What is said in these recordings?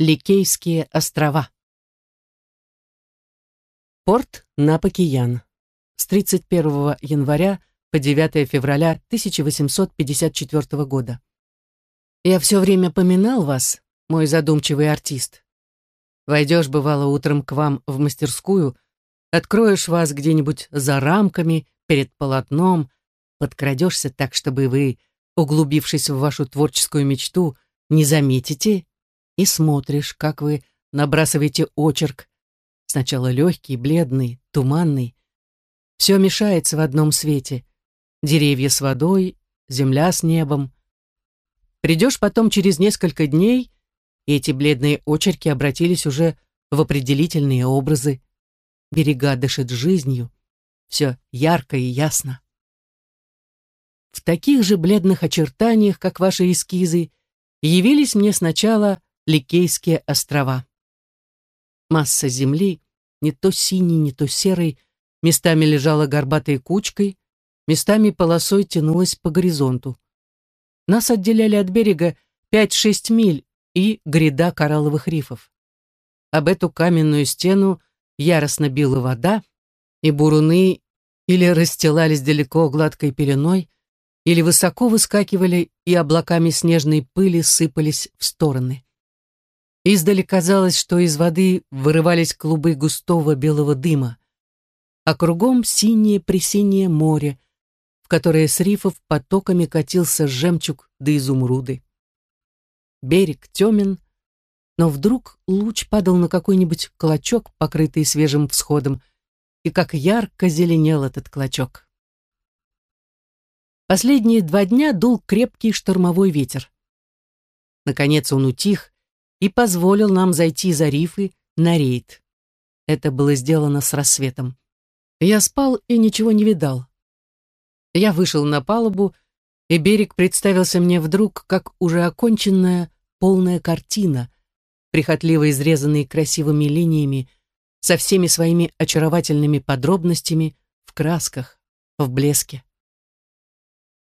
Ликейские острова. Порт Напокиян. С 31 января по 9 февраля 1854 года. Я все время поминал вас, мой задумчивый артист. Войдешь, бывало, утром к вам в мастерскую, откроешь вас где-нибудь за рамками, перед полотном, подкрадешься так, чтобы вы, углубившись в вашу творческую мечту, не заметите и смотришь, как вы набрасываете очерк. Сначала легкий, бледный, туманный. Все мешается в одном свете. Деревья с водой, земля с небом. Придешь потом через несколько дней, и эти бледные очерки обратились уже в определительные образы. Берега дышат жизнью. Все ярко и ясно. В таких же бледных очертаниях, как ваши эскизы, явились мне сначала Ликейские острова. Масса земли, не то синий, не то серый, местами лежала горбатой кучкой, местами полосой тянулась по горизонту. Нас отделяли от берега 5-6 миль и гряда коралловых рифов. Об эту каменную стену яростно била вода, и буруны или расстилались далеко гладкой пеленой, или высоко выскакивали и облаками снежной пыли сыпались в стороны. Издали казалось, что из воды вырывались клубы густого белого дыма, а кругом синее-пресинее море, в которое с рифов потоками катился жемчуг да изумруды. Берег темен, но вдруг луч падал на какой-нибудь клочок, покрытый свежим всходом, и как ярко зеленел этот клочок. Последние два дня дул крепкий штормовой ветер. Наконец он утих, и позволил нам зайти за рифы на рейд. Это было сделано с рассветом. Я спал и ничего не видал. Я вышел на палубу, и берег представился мне вдруг как уже оконченная полная картина, прихотливо изрезанная красивыми линиями, со всеми своими очаровательными подробностями в красках, в блеске.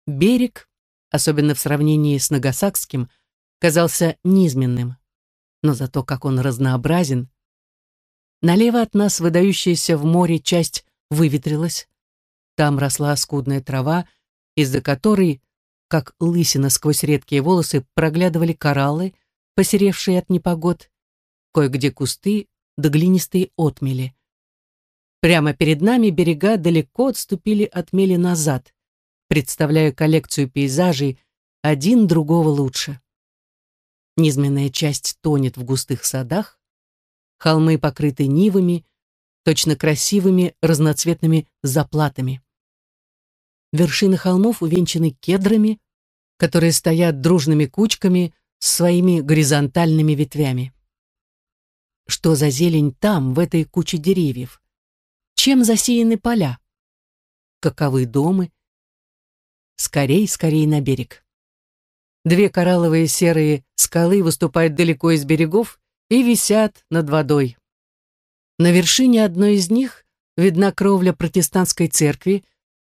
Берег, особенно в сравнении с Нагасакским, казался низменным но зато как он разнообразен. Налево от нас выдающаяся в море часть выветрилась. Там росла скудная трава, из-за которой, как лысина сквозь редкие волосы, проглядывали кораллы, посеревшие от непогод, кое-где кусты да глинистые отмели. Прямо перед нами берега далеко отступили от мели назад, представляя коллекцию пейзажей, один другого лучше. Низменная часть тонет в густых садах, холмы покрыты нивами, точно красивыми разноцветными заплатами. Вершины холмов увенчаны кедрами, которые стоят дружными кучками с своими горизонтальными ветвями. Что за зелень там, в этой куче деревьев? Чем засеяны поля? Каковы домы? Скорей, скорей на берег. Две коралловые серые скалы выступают далеко из берегов и висят над водой. На вершине одной из них видна кровля протестантской церкви,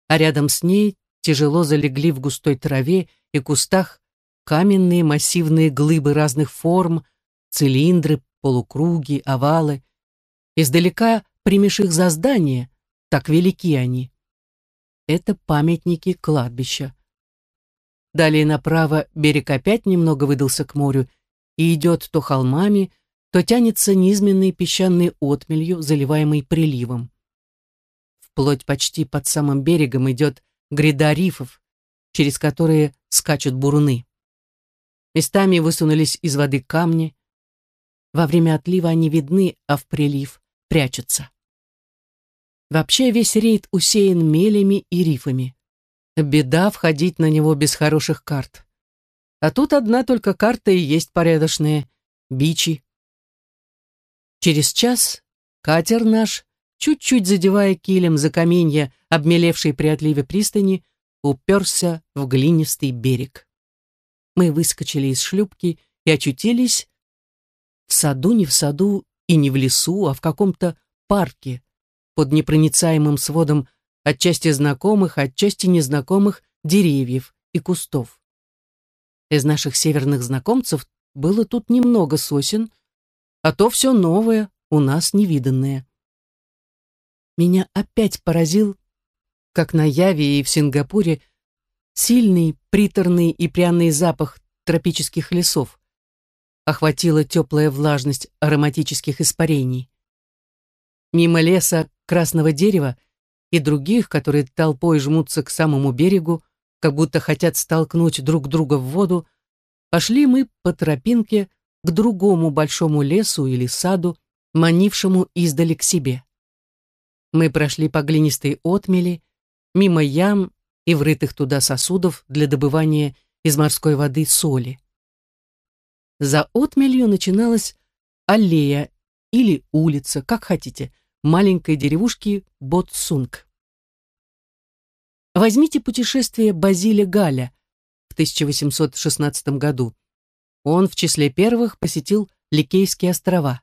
а рядом с ней тяжело залегли в густой траве и кустах каменные массивные глыбы разных форм, цилиндры, полукруги, овалы. Издалека примешь их за здание, так велики они. Это памятники кладбища. Далее направо берег опять немного выдался к морю и идет то холмами, то тянется низменной песчаной отмелью, заливаемой приливом. Вплоть почти под самым берегом идет гряда рифов, через которые скачут буруны. Местами высунулись из воды камни. Во время отлива они видны, а в прилив прячутся. Вообще весь рейд усеян мелями и рифами. Беда входить на него без хороших карт. А тут одна только карта и есть порядочные бичи. Через час катер наш, чуть-чуть задевая килем за каменья, обмелевшей при отливе пристани, уперся в глинистый берег. Мы выскочили из шлюпки и очутились в саду, не в саду и не в лесу, а в каком-то парке под непроницаемым сводом отчасти знакомых, отчасти незнакомых деревьев и кустов. Из наших северных знакомцев было тут немного сосен, а то все новое, у нас невиданное. Меня опять поразил, как на Яве и в Сингапуре, сильный приторный и пряный запах тропических лесов. Охватила теплая влажность ароматических испарений. Мимо леса красного дерева и других, которые толпой жмутся к самому берегу, как будто хотят столкнуть друг друга в воду, пошли мы по тропинке к другому большому лесу или саду, манившему издали к себе. Мы прошли по глинистой отмели, мимо ям и врытых туда сосудов для добывания из морской воды соли. За отмелью начиналась аллея или улица, как хотите, маленькой деревушки Ботсунг. Возьмите путешествие Базиля Галя в 1816 году. Он в числе первых посетил Ликейские острова.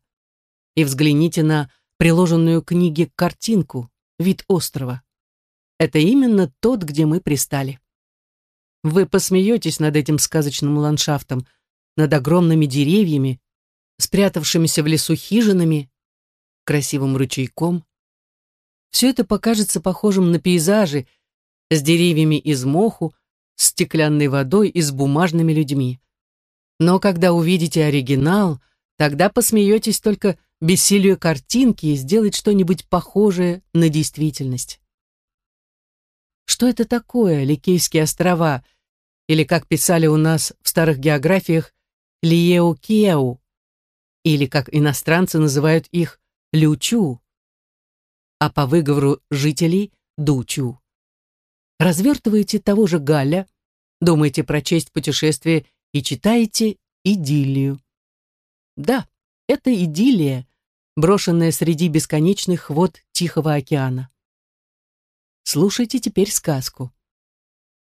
И взгляните на приложенную к книге картинку «Вид острова». Это именно тот, где мы пристали. Вы посмеетесь над этим сказочным ландшафтом, над огромными деревьями, спрятавшимися в лесу хижинами, красивым ручейком. Все это покажется похожим на пейзажи с деревьями из моху, с стеклянной водой и с бумажными людьми. Но когда увидите оригинал, тогда посмеетесь только бессилию картинки и сделать что-нибудь похожее на действительность. Что это такое, Ликейские острова, или, как писали у нас в старых географиях, Лиеу-Киеу, или, как иностранцы называют их, Лючу, а по выговору жителей – Дучу. Развертываете того же Галя, думаете прочесть путешествие и читаете идиллию. Да, это идиллия, брошенная среди бесконечных вод Тихого океана. Слушайте теперь сказку.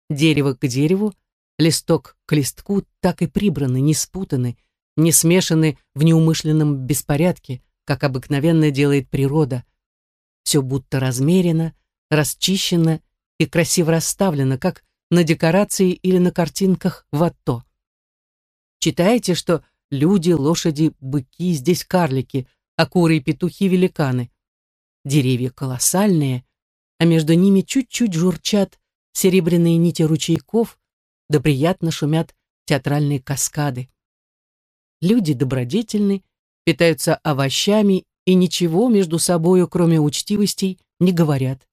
Дерево к дереву, листок к листку так и прибраны, не спутаны, не смешаны в неумышленном беспорядке, как обыкновенно делает природа. Все будто размерено, расчищено и красиво расставлено, как на декорации или на картинках в АТО. Читаете, что люди, лошади, быки, здесь карлики, а куры и петухи великаны. Деревья колоссальные, а между ними чуть-чуть журчат серебряные нити ручейков, да приятно шумят театральные каскады. Люди добродетельны, питаются овощами и ничего между собою, кроме учтивостей, не говорят.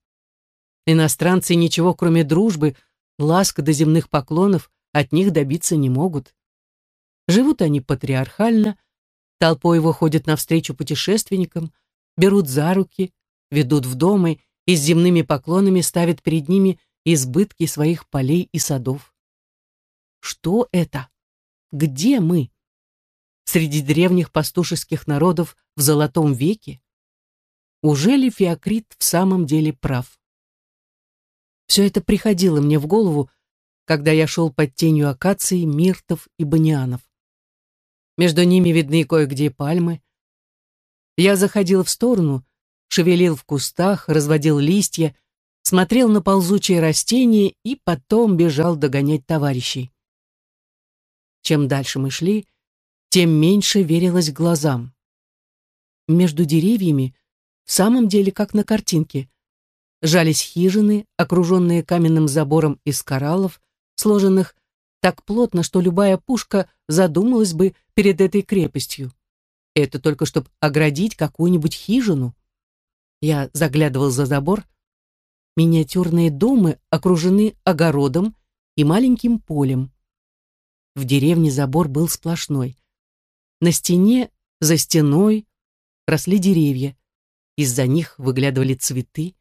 Иностранцы ничего, кроме дружбы, ласк до земных поклонов, от них добиться не могут. Живут они патриархально, толпой выходят навстречу путешественникам, берут за руки, ведут в дома и с земными поклонами ставят перед ними избытки своих полей и садов. Что это? Где мы? Среди древних пастушеских народов в Золотом веке? Уже ли Феокрит в самом деле прав? Все это приходило мне в голову, когда я шел под тенью акаций, миртов и банианов. Между ними видны кое-где пальмы. Я заходил в сторону, шевелил в кустах, разводил листья, смотрел на ползучие растения и потом бежал догонять товарищей. Чем дальше мы шли, тем меньше верилось глазам. Между деревьями, в самом деле, как на картинке, жались хижины, окруженные каменным забором из кораллов, сложенных так плотно, что любая пушка задумалась бы перед этой крепостью. Это только чтобы оградить какую-нибудь хижину. Я заглядывал за забор. Миниатюрные дома окружены огородом и маленьким полем. В деревне забор был сплошной. На стене, за стеной, росли деревья. Из-за них выглядывали цветы.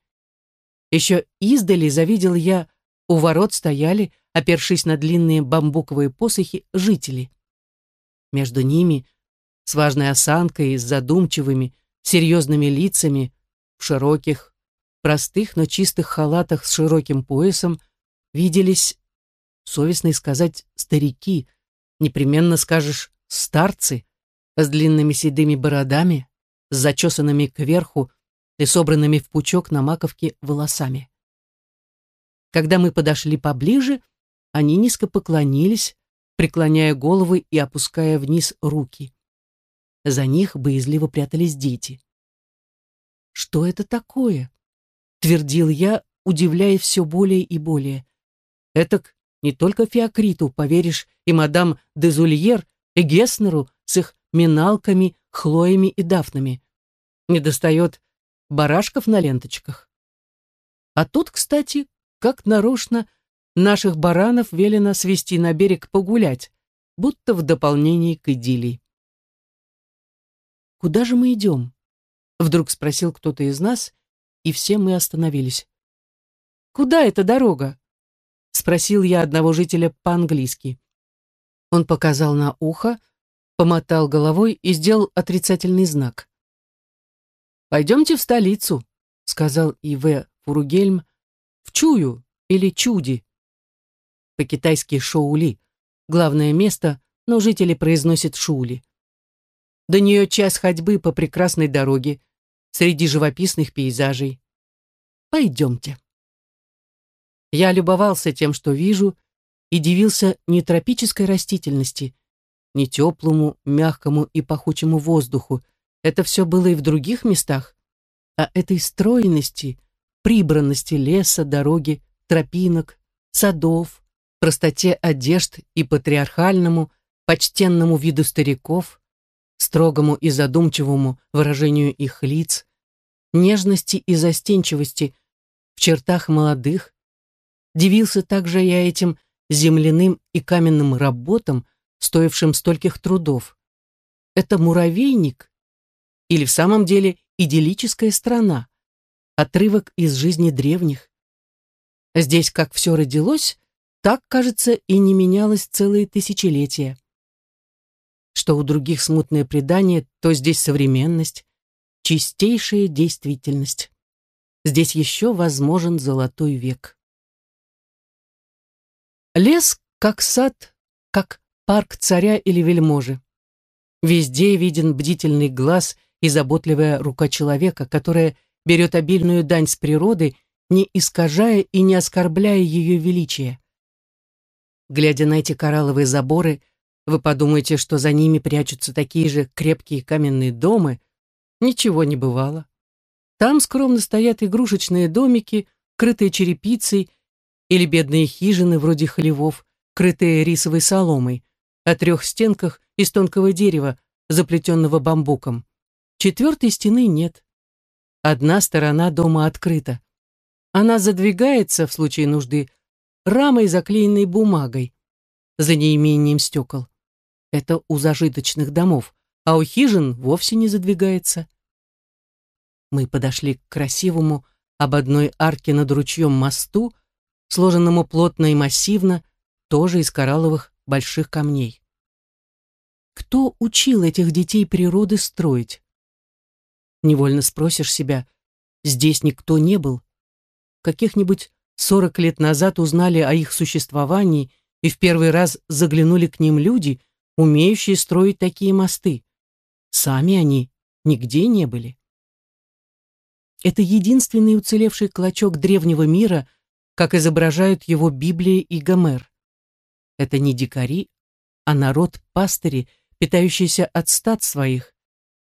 Еще издали завидел я, у ворот стояли, опершись на длинные бамбуковые посохи, жители. Между ними, с важной осанкой, с задумчивыми, серьезными лицами, в широких, простых, но чистых халатах с широким поясом, виделись, совестно сказать, старики, непременно скажешь, старцы, с длинными седыми бородами, с зачесанными кверху и собранными в пучок на маковке волосами. Когда мы подошли поближе, они низко поклонились, преклоняя головы и опуская вниз руки. За них боязливо прятались дети. «Что это такое?» — твердил я, удивляя все более и более. «Это не только Феокриту, поверишь, и мадам де Зульер, и Геснеру с их миналками, хлоями и дафнами. Не достает барашков на ленточках. А тут, кстати, как нарочно, наших баранов велено свести на берег погулять, будто в дополнение к идиллии. «Куда же мы идем?» — вдруг спросил кто-то из нас, и все мы остановились. «Куда эта дорога?» — спросил я одного жителя по-английски. Он показал на ухо, помотал головой и сделал отрицательный знак. «Пойдемте в столицу», — сказал И.В. Фуругельм, «в Чую или Чуди». По-китайски Шоули. Главное место, но жители произносят Шули. До нее час ходьбы по прекрасной дороге, среди живописных пейзажей. Пойдемте. Я любовался тем, что вижу, и дивился не тропической растительности, не теплому, мягкому и пахучему воздуху, это все было и в других местах, а этой стройности, прибранности леса, дороги, тропинок, садов, простоте одежд и патриархальному, почтенному виду стариков, строгому и задумчивому выражению их лиц, нежности и застенчивости в чертах молодых. Дивился также я этим земляным и каменным работам, стоившим стольких трудов. Это муравейник или в самом деле идиллическая страна, отрывок из жизни древних. Здесь как все родилось, так, кажется, и не менялось целые тысячелетия. Что у других смутное предание, то здесь современность, чистейшая действительность. Здесь еще возможен золотой век. Лес как сад, как парк царя или вельможи. Везде виден бдительный глаз и заботливая рука человека, которая берет обильную дань с природы, не искажая и не оскорбляя ее величие. Глядя на эти коралловые заборы, вы подумаете, что за ними прячутся такие же крепкие каменные дома. Ничего не бывало. Там скромно стоят игрушечные домики, крытые черепицей, или бедные хижины вроде хлевов, крытые рисовой соломой, о трех стенках из тонкого дерева, заплетенного бамбуком. Четвертой стены нет. Одна сторона дома открыта. Она задвигается в случае нужды рамой, заклеенной бумагой, за неимением стекол. Это у зажиточных домов, а у хижин вовсе не задвигается. Мы подошли к красивому об одной арке над ручьем мосту, сложенному плотно и массивно, тоже из коралловых больших камней. Кто учил этих детей природы строить? Невольно спросишь себя, здесь никто не был. Каких-нибудь сорок лет назад узнали о их существовании и в первый раз заглянули к ним люди, умеющие строить такие мосты. Сами они нигде не были. Это единственный уцелевший клочок древнего мира, как изображают его Библия и Гомер. Это не дикари, а народ-пастыри, питающийся от стад своих,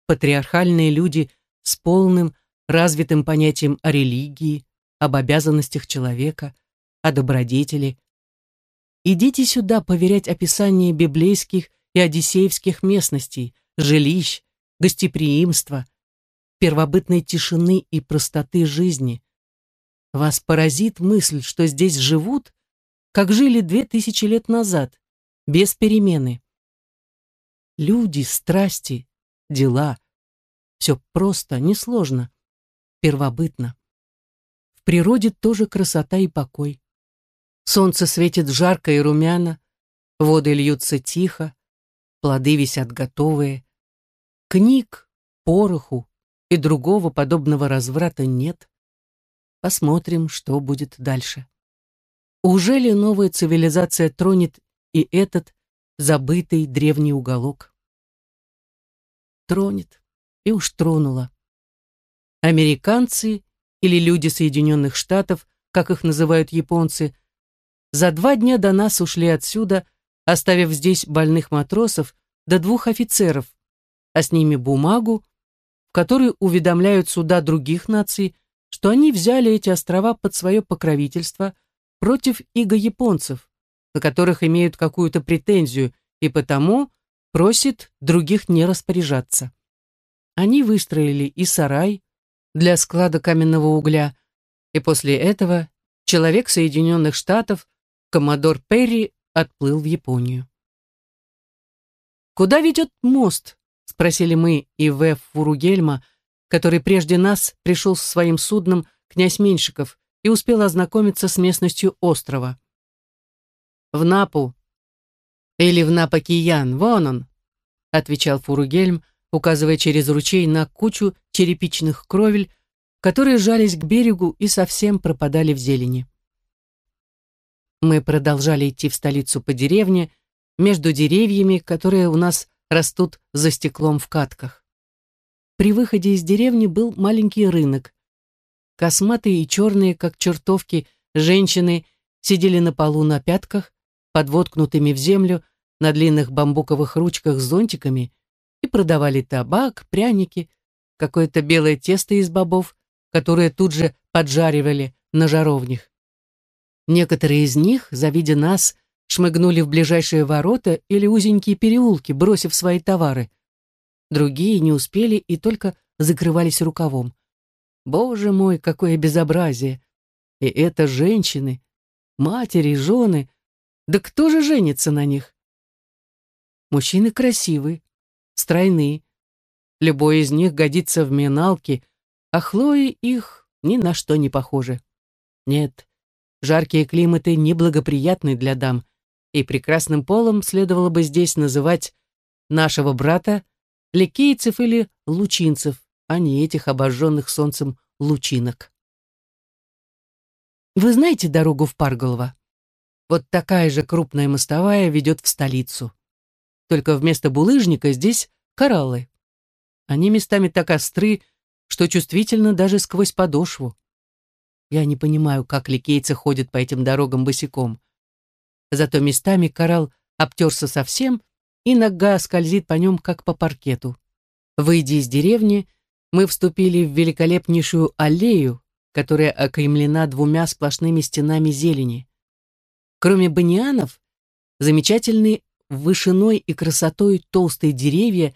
патриархальные люди с полным, развитым понятием о религии, об обязанностях человека, о добродетели. Идите сюда поверять описание библейских и одиссеевских местностей, жилищ, гостеприимства, первобытной тишины и простоты жизни. Вас поразит мысль, что здесь живут, как жили две тысячи лет назад, без перемены. Люди, страсти, дела, все просто, несложно, первобытно. В природе тоже красота и покой. Солнце светит жарко и румяно, воды льются тихо, плоды висят готовые. Книг, пороху и другого подобного разврата нет. Посмотрим, что будет дальше. Уже ли новая цивилизация тронет и этот забытый древний уголок? Тронет и уж тронула. Американцы или люди Соединенных Штатов, как их называют японцы, за два дня до нас ушли отсюда оставив здесь больных матросов до двух офицеров, а с ними бумагу, в которой уведомляют суда других наций, что они взяли эти острова под свое покровительство против иго-японцев, на которых имеют какую-то претензию, и потому просит других не распоряжаться. Они выстроили и сарай для склада каменного угля, и после этого человек Соединенных Штатов, коммодор Перри, отплыл в Японию. «Куда ведет мост?» — спросили мы и В. Фуругельма, который прежде нас пришел со своим судном князь Меньшиков и успел ознакомиться с местностью острова. «В Напу. Или в Напокиян, вон он», — отвечал Фуругельм, указывая через ручей на кучу черепичных кровель, которые жались к берегу и совсем пропадали в зелени. Мы продолжали идти в столицу по деревне, между деревьями, которые у нас растут за стеклом в катках. При выходе из деревни был маленький рынок. Косматые и черные, как чертовки, женщины сидели на полу на пятках, подвоткнутыми в землю, на длинных бамбуковых ручках с зонтиками, и продавали табак, пряники, какое-то белое тесто из бобов, которое тут же поджаривали на жаровнях. Некоторые из них, завидя нас, шмыгнули в ближайшие ворота или узенькие переулки, бросив свои товары. Другие не успели и только закрывались рукавом. Боже мой, какое безобразие! И это женщины, матери, жены. Да кто же женится на них? Мужчины красивые, стройные. Любой из них годится в миналки, а Хлои их ни на что не похожи. Нет, жаркие климаты неблагоприятны для дам, и прекрасным полом следовало бы здесь называть нашего брата ликейцев или лучинцев, а не этих обожженных солнцем лучинок. Вы знаете дорогу в Парголово? Вот такая же крупная мостовая ведет в столицу. Только вместо булыжника здесь кораллы. Они местами так остры, что чувствительно даже сквозь подошву. Я не понимаю, как ликейцы ходят по этим дорогам босиком. Зато местами коралл обтерся совсем, и нога скользит по нем, как по паркету. Выйдя из деревни, мы вступили в великолепнейшую аллею, которая окаймлена двумя сплошными стенами зелени. Кроме банианов, замечательные вышиной и красотой толстые деревья,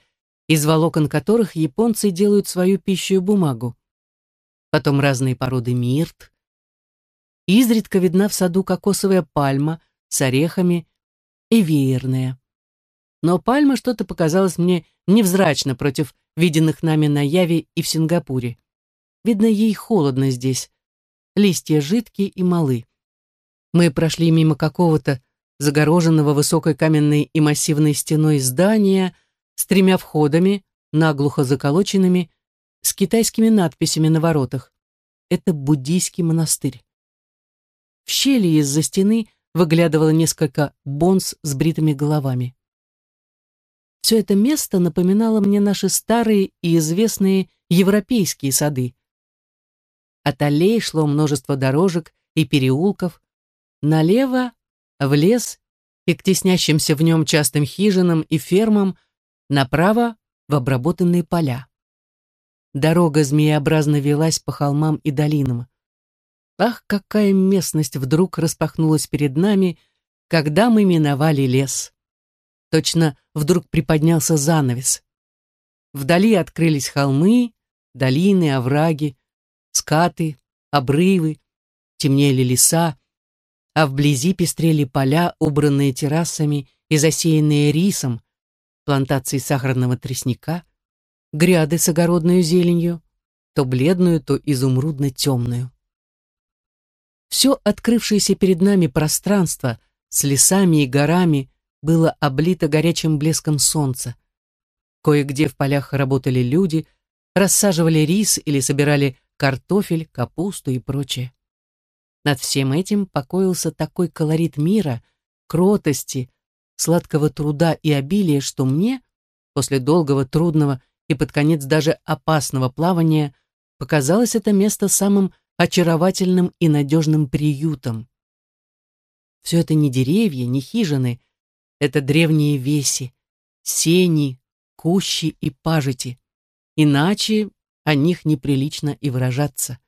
из волокон которых японцы делают свою пищу и бумагу. Потом разные породы мирт. Изредка видна в саду кокосовая пальма, с орехами и веерная. Но пальма что-то показалась мне невзрачно против виденных нами на Яве и в Сингапуре. Видно, ей холодно здесь. Листья жидкие и малы. Мы прошли мимо какого-то загороженного высокой каменной и массивной стеной здания с тремя входами, наглухо заколоченными, с китайскими надписями на воротах. Это буддийский монастырь. В щели из-за стены выглядывало несколько бонс с бритыми головами. Все это место напоминало мне наши старые и известные европейские сады. От аллей шло множество дорожек и переулков. Налево — в лес и к теснящимся в нем частым хижинам и фермам, направо — в обработанные поля. Дорога змееобразно велась по холмам и долинам. Ах, какая местность вдруг распахнулась перед нами, когда мы миновали лес. Точно вдруг приподнялся занавес. Вдали открылись холмы, долины, овраги, скаты, обрывы, темнели леса, а вблизи пестрели поля, убранные террасами и засеянные рисом, плантации сахарного тростника, гряды с огородной зеленью, то бледную, то изумрудно-темную. Все открывшееся перед нами пространство с лесами и горами было облито горячим блеском солнца. Кое-где в полях работали люди, рассаживали рис или собирали картофель, капусту и прочее. Над всем этим покоился такой колорит мира, кротости, сладкого труда и обилия, что мне, после долгого, трудного и под конец даже опасного плавания, показалось это место самым очаровательным и надежным приютом. Все это не деревья, не хижины, Это древние веси, сени, кущи и пажити. Иначе о них неприлично и выражаться.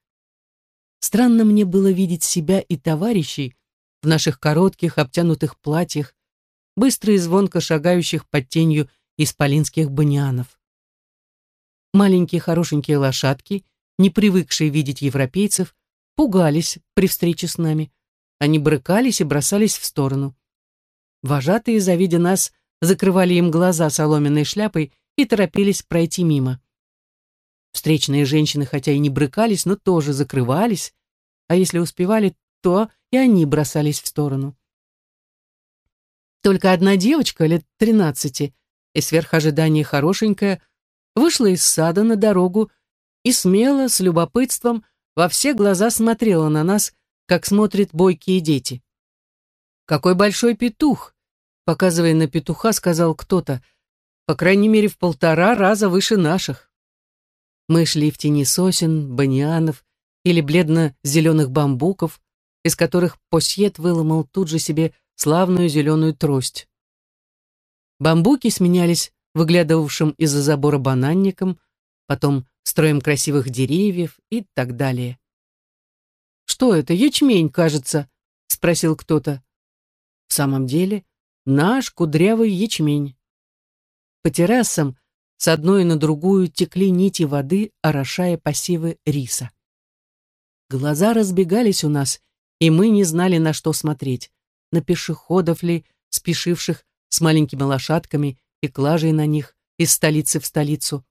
Странно мне было видеть себя и товарищей в наших коротких обтянутых платьях, быстро и звонко шагающих под тенью исполинских банианов. Маленькие хорошенькие лошадки, не привыкшие видеть европейцев, пугались при встрече с нами. Они брыкались и бросались в сторону. Вожатые, завидя нас, закрывали им глаза соломенной шляпой и торопились пройти мимо. Встречные женщины, хотя и не брыкались, но тоже закрывались, а если успевали, то и они бросались в сторону. Только одна девочка лет тринадцати и сверх ожидания хорошенькая вышла из сада на дорогу и смело, с любопытством, во все глаза смотрела на нас, как смотрят бойкие дети. «Какой большой петух!» Показывая на петуха, сказал кто-то, по крайней мере, в полтора раза выше наших. Мы шли в тени сосен, баньянов или бледно-зеленых бамбуков, из которых посьет выломал тут же себе славную зеленую трость. Бамбуки сменялись выглядывавшим из-за забора бананником, потом строем красивых деревьев и так далее. «Что это, ячмень, кажется?» — спросил кто-то. В самом деле, наш кудрявый ячмень. По террасам с одной на другую текли нити воды, орошая посевы риса. Глаза разбегались у нас, и мы не знали, на что смотреть. На пешеходов ли, спешивших с маленькими лошадками и клажей на них из столицы в столицу,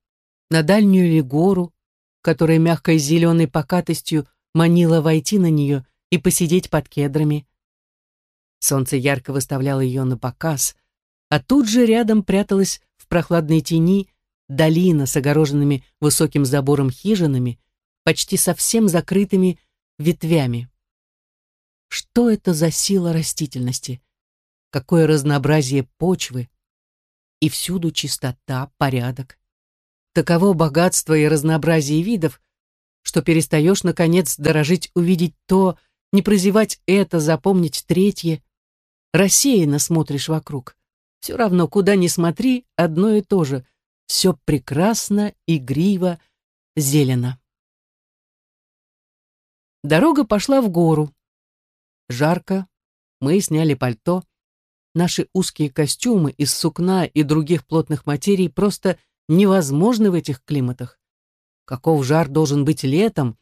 на дальнюю ли гору, которая мягкой зеленой покатостью манила войти на нее и посидеть под кедрами. Солнце ярко выставляло ее на показ, а тут же рядом пряталась в прохладной тени долина с огороженными высоким забором хижинами, почти совсем закрытыми ветвями. Что это за сила растительности? Какое разнообразие почвы? И всюду чистота, порядок. Таково богатство и разнообразие видов, что перестаешь, наконец, дорожить увидеть то, не прозевать это, запомнить третье. Рассеянно смотришь вокруг. Все равно, куда ни смотри, одно и то же. Все прекрасно, игриво, зелено. Дорога пошла в гору. Жарко, мы сняли пальто. Наши узкие костюмы из сукна и других плотных материй просто невозможны в этих климатах. Каков жар должен быть летом?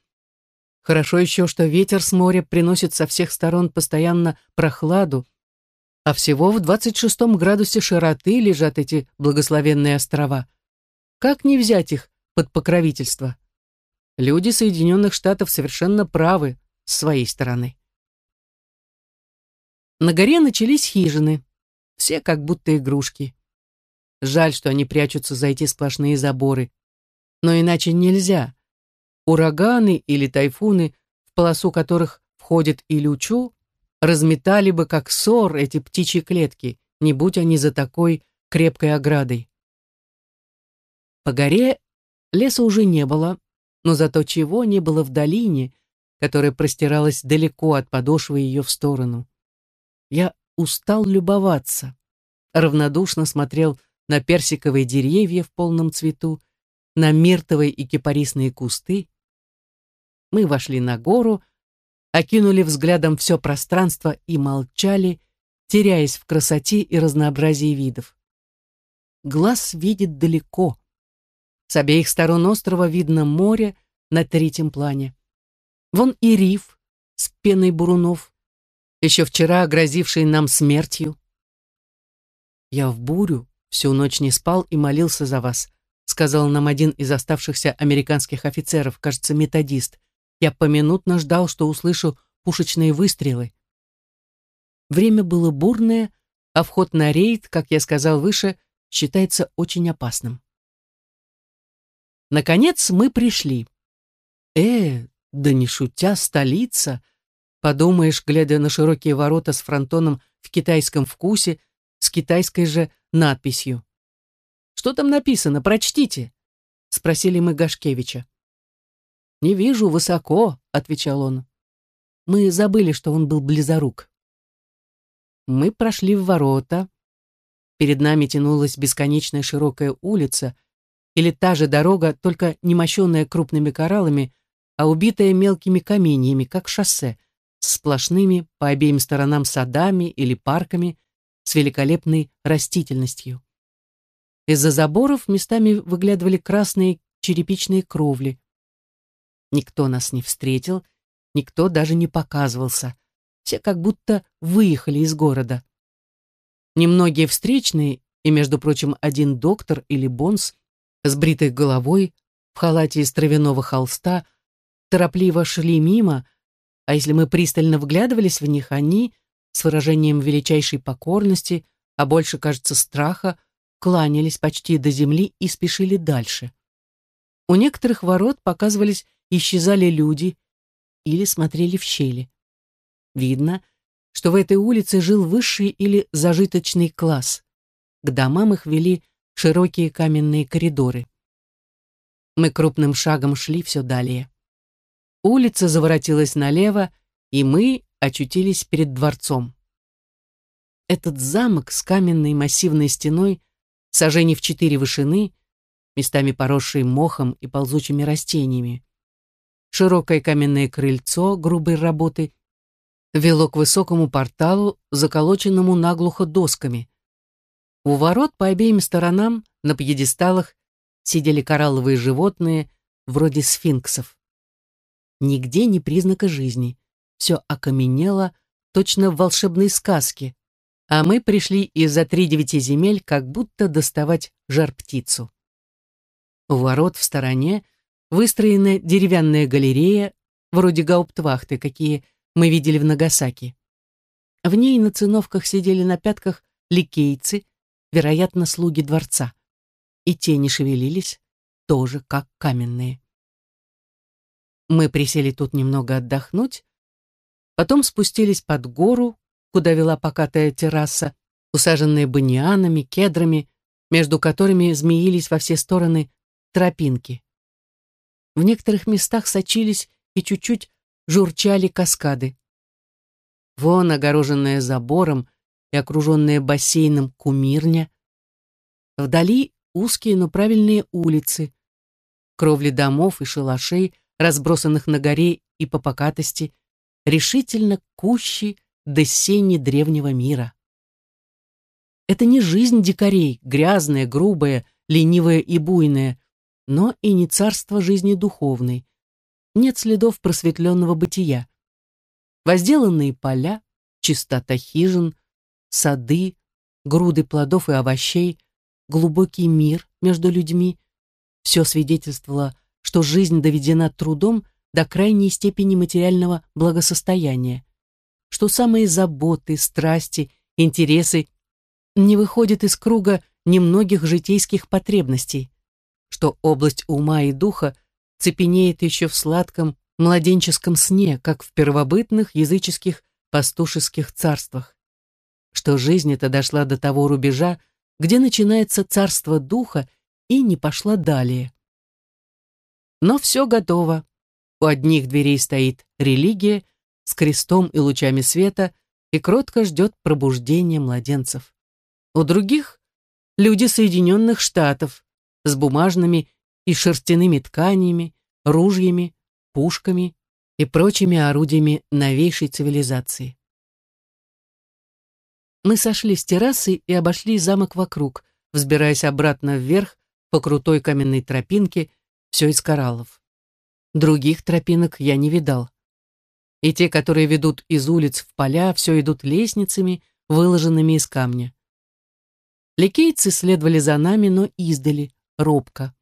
Хорошо еще, что ветер с моря приносит со всех сторон постоянно прохладу, а всего в 26 градусе широты лежат эти благословенные острова. Как не взять их под покровительство? Люди Соединенных Штатов совершенно правы с своей стороны. На горе начались хижины, все как будто игрушки. Жаль, что они прячутся за эти сплошные заборы. Но иначе нельзя. Ураганы или тайфуны, в полосу которых входит и лючу, разметали бы как ссор эти птичьи клетки, не будь они за такой крепкой оградой. По горе леса уже не было, но зато чего не было в долине, которая простиралась далеко от подошвы ее в сторону. Я устал любоваться, равнодушно смотрел на персиковые деревья в полном цвету, на миртовые и кипарисные кусты. Мы вошли на гору, окинули взглядом все пространство и молчали, теряясь в красоте и разнообразии видов. Глаз видит далеко. С обеих сторон острова видно море на третьем плане. Вон и риф с пеной бурунов, еще вчера грозивший нам смертью. Я в бурю всю ночь не спал и молился за вас, сказал нам один из оставшихся американских офицеров, кажется, методист. Я поминутно ждал, что услышу пушечные выстрелы. Время было бурное, а вход на рейд, как я сказал выше, считается очень опасным. Наконец мы пришли. Э, да не шутя, столица. Подумаешь, глядя на широкие ворота с фронтоном в китайском вкусе, с китайской же надписью. «Что там написано? Прочтите!» — спросили мы Гашкевича. «Не вижу, высоко», — отвечал он. Мы забыли, что он был близорук. Мы прошли в ворота. перед нами тянулась бесконечная широкая улица, или та же дорога, только не мощенная крупными кораллами, а убитая мелкими каменьями, как шоссе, сплошными по обеим сторонам садами или парками, с великолепной растительностью. Из-за заборов местами выглядывали красные черепичные кровли. Никто нас не встретил, никто даже не показывался. Все как будто выехали из города. Немногие встречные, и, между прочим, один доктор или бонс с бритой головой, в халате из травяного холста, торопливо шли мимо, а если мы пристально вглядывались в них, они, с выражением величайшей покорности, а больше, кажется, страха, кланялись почти до земли и спешили дальше. У некоторых ворот показывались исчезали люди или смотрели в щели. Видно, что в этой улице жил высший или зажиточный класс. К домам их вели широкие каменные коридоры. Мы крупным шагом шли все далее. Улица заворотилась налево, и мы очутились перед дворцом. Этот замок с каменной массивной стеной, сажений в четыре вышины, местами поросший мохом и ползучими растениями. Широкое каменное крыльцо грубой работы вело к высокому порталу, заколоченному наглухо досками. У ворот по обеим сторонам на пьедесталах сидели коралловые животные, вроде сфинксов. Нигде ни признака жизни. Все окаменело, точно в волшебной сказке. А мы пришли из-за три девяти земель, как будто доставать жар-птицу. У ворот в стороне выстроена деревянная галерея, вроде гауптвахты, какие мы видели в Нагасаки. В ней на циновках сидели на пятках ликейцы, вероятно, слуги дворца. И тени шевелились, тоже как каменные. Мы присели тут немного отдохнуть, потом спустились под гору, куда вела покатая терраса, усаженная баньянами, кедрами, между которыми змеились во все стороны тропинки. В некоторых местах сочились и чуть-чуть журчали каскады. Вон огороженная забором и окруженная бассейном кумирня. Вдали узкие, но правильные улицы, кровли домов и шалашей, разбросанных на горе и по покатости, решительно кущи до сени древнего мира. Это не жизнь дикарей, грязная, грубая, ленивая и буйная, но и не царство жизни духовной. Нет следов просветленного бытия. Возделанные поля, чистота хижин, сады, груды плодов и овощей, глубокий мир между людьми — все свидетельствовало что жизнь доведена трудом до крайней степени материального благосостояния, что самые заботы, страсти, интересы не выходят из круга немногих житейских потребностей, что область ума и духа цепенеет еще в сладком младенческом сне, как в первобытных языческих пастушеских царствах, что жизнь эта дошла до того рубежа, где начинается царство духа и не пошла далее. Но все готово. У одних дверей стоит религия с крестом и лучами света и кротко ждет пробуждения младенцев. У других — люди Соединенных Штатов с бумажными и шерстяными тканями, ружьями, пушками и прочими орудиями новейшей цивилизации. Мы сошли с террасы и обошли замок вокруг, взбираясь обратно вверх по крутой каменной тропинке, все из кораллов. Других тропинок я не видал. И те, которые ведут из улиц в поля, все идут лестницами, выложенными из камня. Ликейцы следовали за нами, но издали, робко.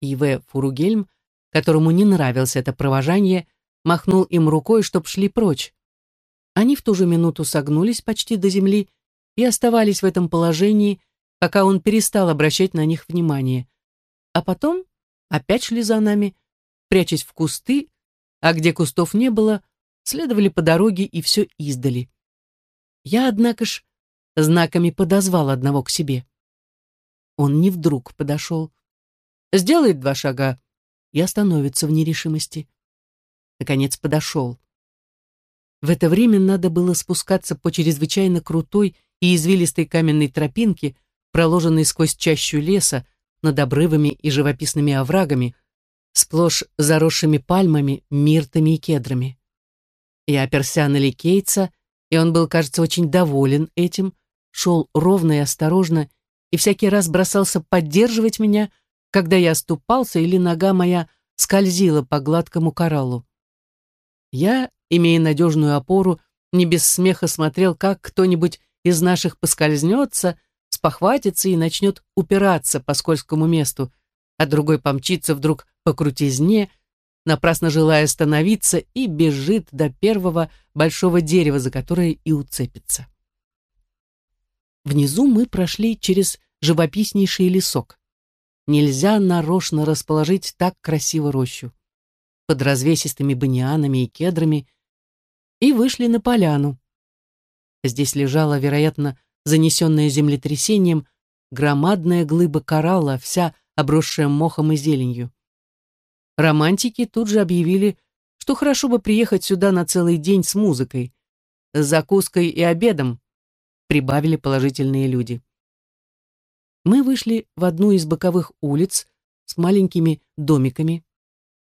И.В. Фуругельм, которому не нравилось это провожание, махнул им рукой, чтоб шли прочь. Они в ту же минуту согнулись почти до земли и оставались в этом положении, пока он перестал обращать на них внимание. А потом опять шли за нами, прячась в кусты, а где кустов не было, следовали по дороге и все издали. Я, однако ж, знаками подозвал одного к себе. Он не вдруг подошел. Сделает два шага и остановится в нерешимости. Наконец подошел. В это время надо было спускаться по чрезвычайно крутой и извилистой каменной тропинки, проложенной сквозь чащу леса, над обрывами и живописными оврагами, сплошь заросшими пальмами, миртами и кедрами. Я оперся на Ликейца, и он был, кажется, очень доволен этим, шел ровно и осторожно, и всякий раз бросался поддерживать меня, когда я оступался или нога моя скользила по гладкому кораллу. Я, имея надежную опору, не без смеха смотрел, как кто-нибудь из наших поскользнется, спохватится и начнет упираться по скользкому месту, а другой помчится вдруг по крутизне, напрасно желая остановиться, и бежит до первого большого дерева, за которое и уцепится. Внизу мы прошли через живописнейший лесок. Нельзя нарочно расположить так красиво рощу. Под развесистыми банианами и кедрами и вышли на поляну. Здесь лежала, вероятно, занесенная землетрясением, громадная глыба коралла, вся обросшая мохом и зеленью. Романтики тут же объявили, что хорошо бы приехать сюда на целый день с музыкой, с закуской и обедом, прибавили положительные люди. Мы вышли в одну из боковых улиц с маленькими домиками.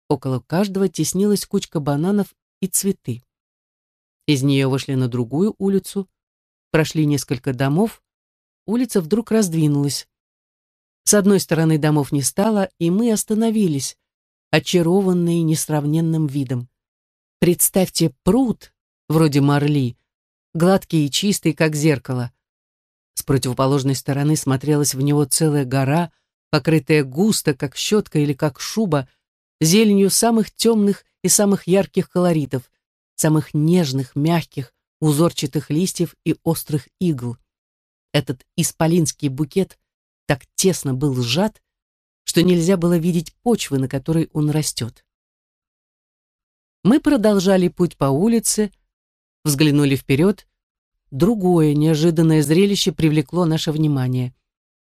Около каждого теснилась кучка бананов и цветы. Из нее вышли на другую улицу, прошли несколько домов, улица вдруг раздвинулась. С одной стороны домов не стало, и мы остановились, очарованные несравненным видом. Представьте пруд, вроде марли, гладкий и чистый, как зеркало. С противоположной стороны смотрелась в него целая гора, покрытая густо, как щетка или как шуба, зеленью самых темных и самых ярких колоритов, самых нежных, мягких, узорчатых листьев и острых игл. Этот исполинский букет так тесно был сжат, что нельзя было видеть почвы, на которой он растет. Мы продолжали путь по улице, взглянули вперед. Другое неожиданное зрелище привлекло наше внимание.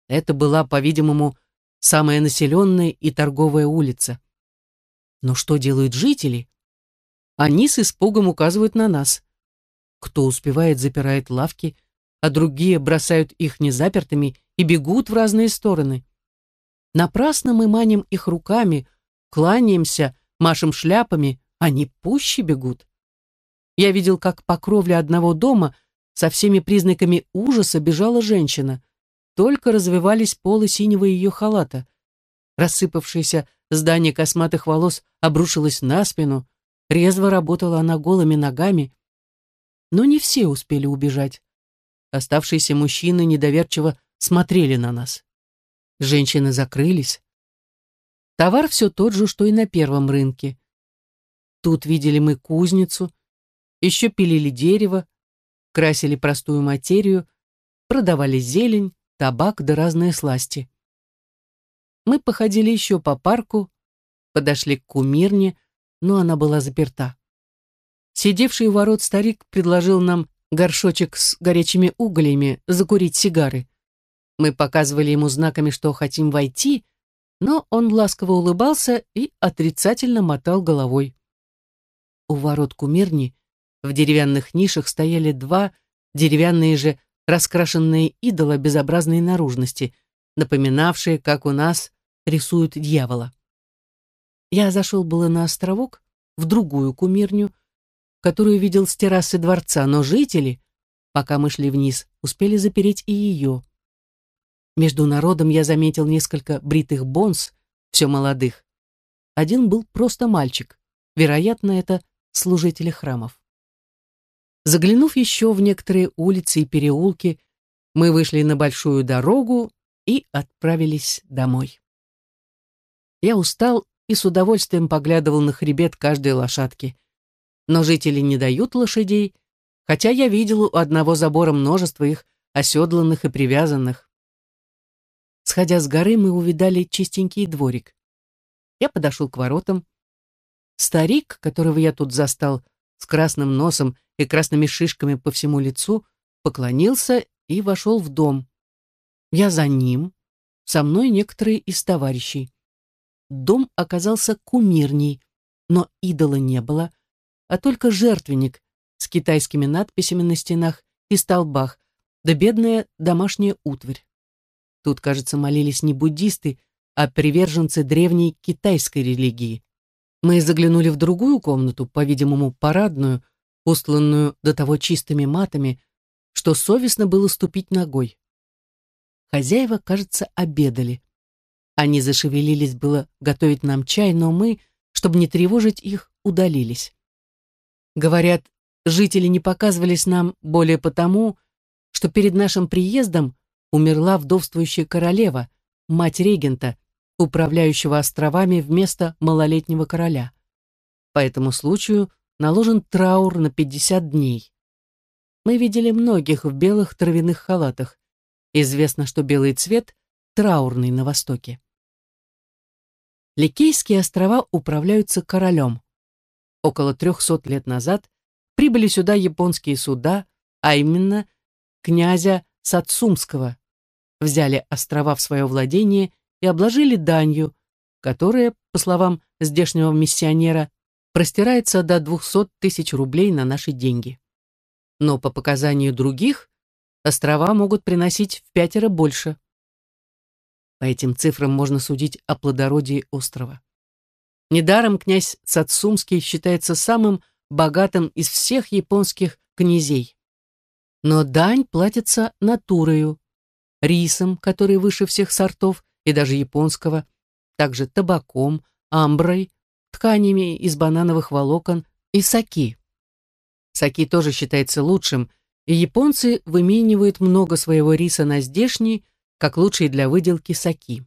Это была, по-видимому, самая населенная и торговая улица. Но что делают жители? Они с испугом указывают на нас. Кто успевает, запирает лавки, а другие бросают их незапертыми и бегут в разные стороны. Напрасно мы маним их руками, кланяемся, машем шляпами, они пуще бегут. Я видел, как по кровле одного дома со всеми признаками ужаса бежала женщина. Только развивались полы синего ее халата. Рассыпавшееся здание косматых волос обрушилось на спину, резво работала она голыми ногами, но не все успели убежать. Оставшиеся мужчины недоверчиво смотрели на нас. Женщины закрылись. Товар все тот же, что и на первом рынке. Тут видели мы кузницу, еще пилили дерево, красили простую материю, продавали зелень, табак да разные сласти. Мы походили еще по парку, подошли к кумирне, но она была заперта. Сидевший у ворот старик предложил нам горшочек с горячими углями закурить сигары. Мы показывали ему знаками, что хотим войти, но он ласково улыбался и отрицательно мотал головой. У ворот кумирни в деревянных нишах стояли два деревянные же раскрашенные идола безобразной наружности, напоминавшие, как у нас рисуют дьявола. Я зашел было на островок, в другую кумирню, которую видел с террасы дворца, но жители, пока мы шли вниз, успели запереть и ее. Между народом я заметил несколько бритых бонс, все молодых. Один был просто мальчик. Вероятно, это служители храмов. Заглянув еще в некоторые улицы и переулки, мы вышли на большую дорогу и отправились домой. Я устал и с удовольствием поглядывал на хребет каждой лошадки но жители не дают лошадей, хотя я видел у одного забора множество их оседланных и привязанных. Сходя с горы, мы увидали чистенький дворик. Я подошел к воротам. Старик, которого я тут застал, с красным носом и красными шишками по всему лицу, поклонился и вошел в дом. Я за ним, со мной некоторые из товарищей. Дом оказался кумирней, но идола не было, а только жертвенник с китайскими надписями на стенах и столбах, да бедная домашняя утварь. Тут, кажется, молились не буддисты, а приверженцы древней китайской религии. Мы заглянули в другую комнату, по-видимому, парадную, устланную до того чистыми матами, что совестно было ступить ногой. Хозяева, кажется, обедали. Они зашевелились было готовить нам чай, но мы, чтобы не тревожить их, удалились. Говорят, жители не показывались нам более потому, что перед нашим приездом умерла вдовствующая королева, мать регента, управляющего островами вместо малолетнего короля. По этому случаю наложен траур на 50 дней. Мы видели многих в белых травяных халатах. Известно, что белый цвет траурный на Востоке. Ликейские острова управляются королем. Около 300 лет назад прибыли сюда японские суда, а именно князя Сацумского, взяли острова в свое владение и обложили данью, которая, по словам здешнего миссионера, простирается до 200 тысяч рублей на наши деньги. Но по показанию других, острова могут приносить в пятеро больше. По этим цифрам можно судить о плодородии острова. Недаром князь Сацумский считается самым богатым из всех японских князей. Но дань платится натурою, рисом, который выше всех сортов и даже японского, также табаком, амброй, тканями из банановых волокон и саки. Саки тоже считается лучшим, и японцы выменивают много своего риса на здешний, как лучший для выделки саки.